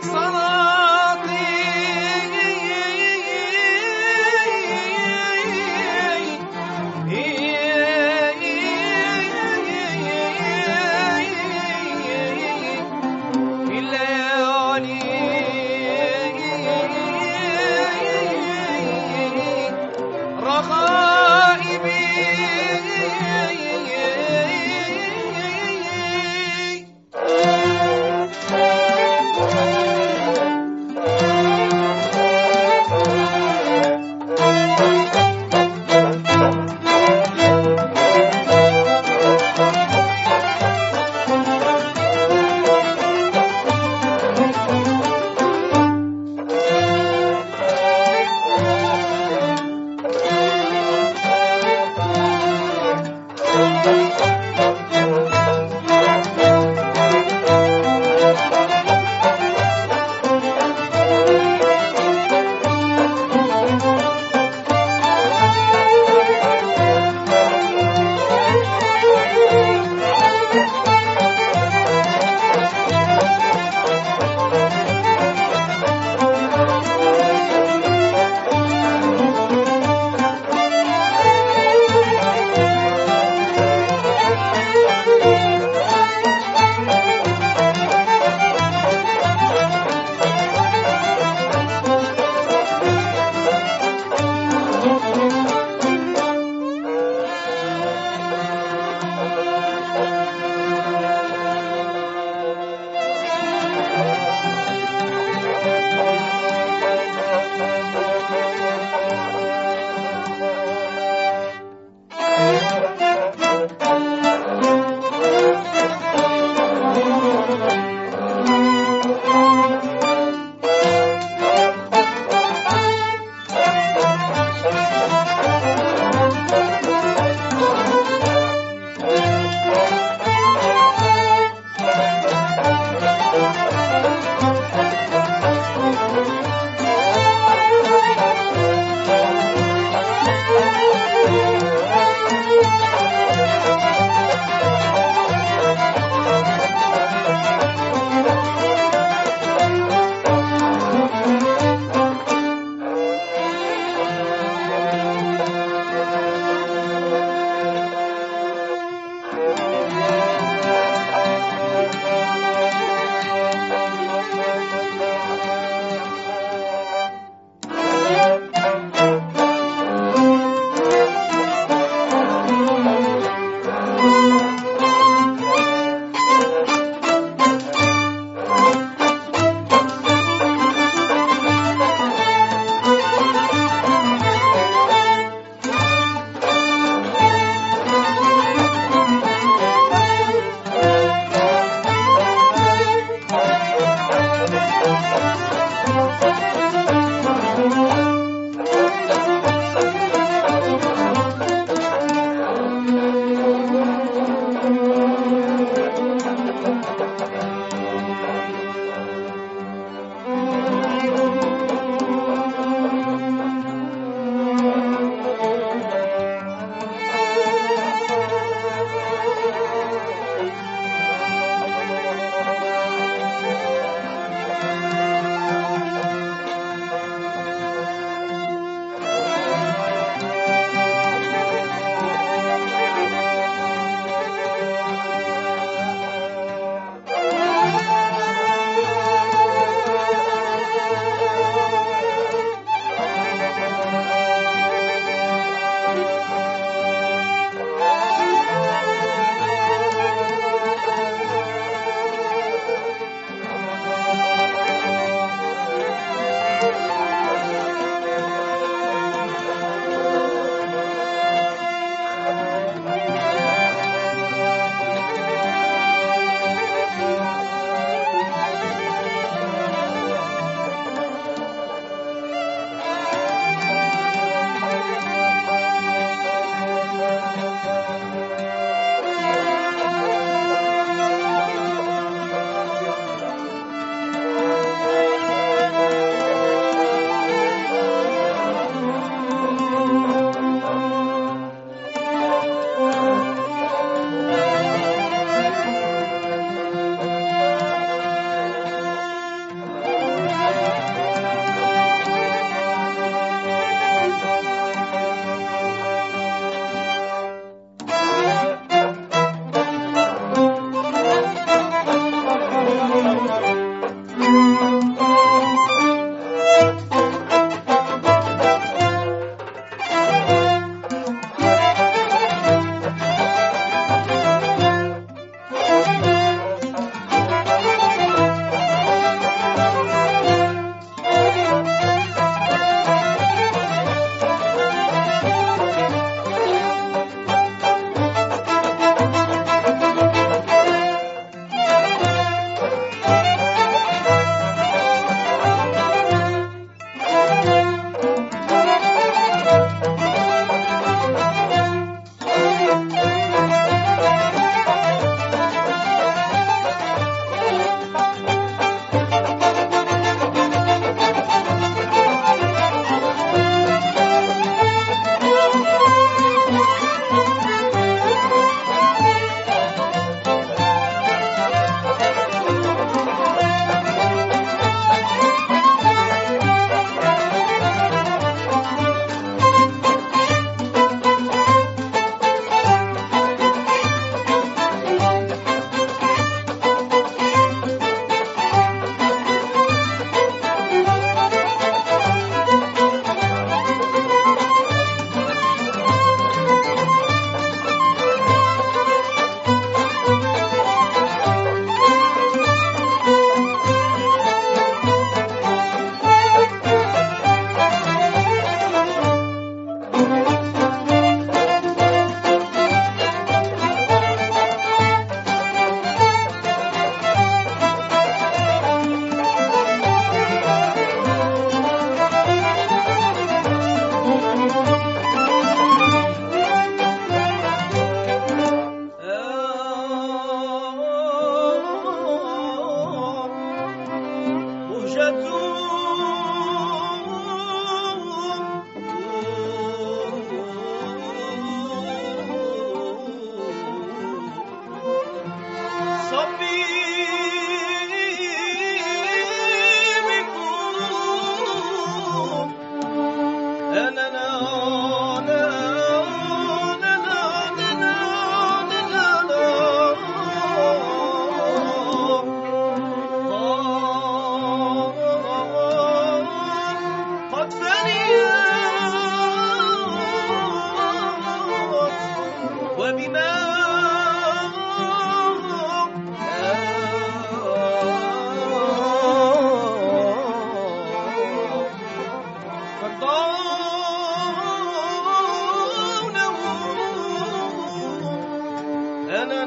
Sana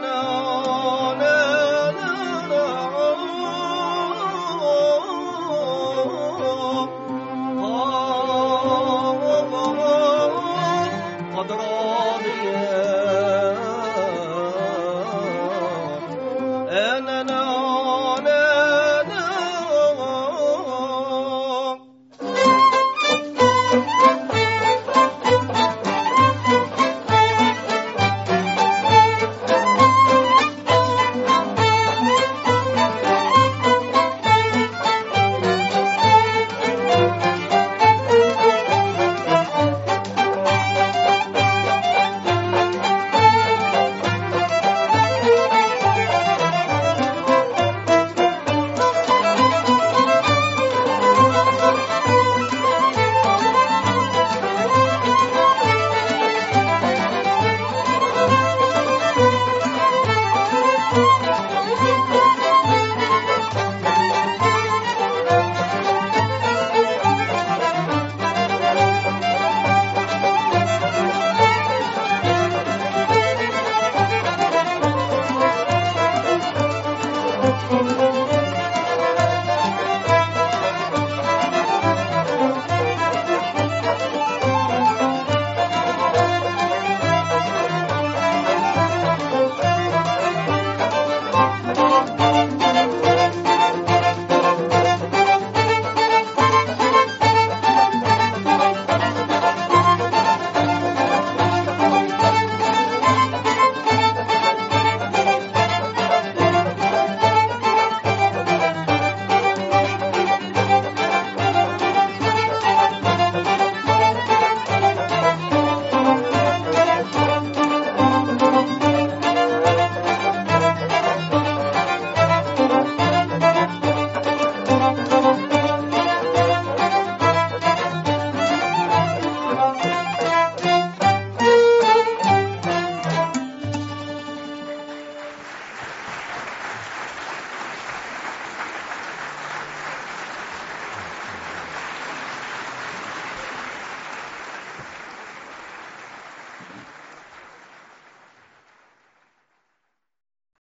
know.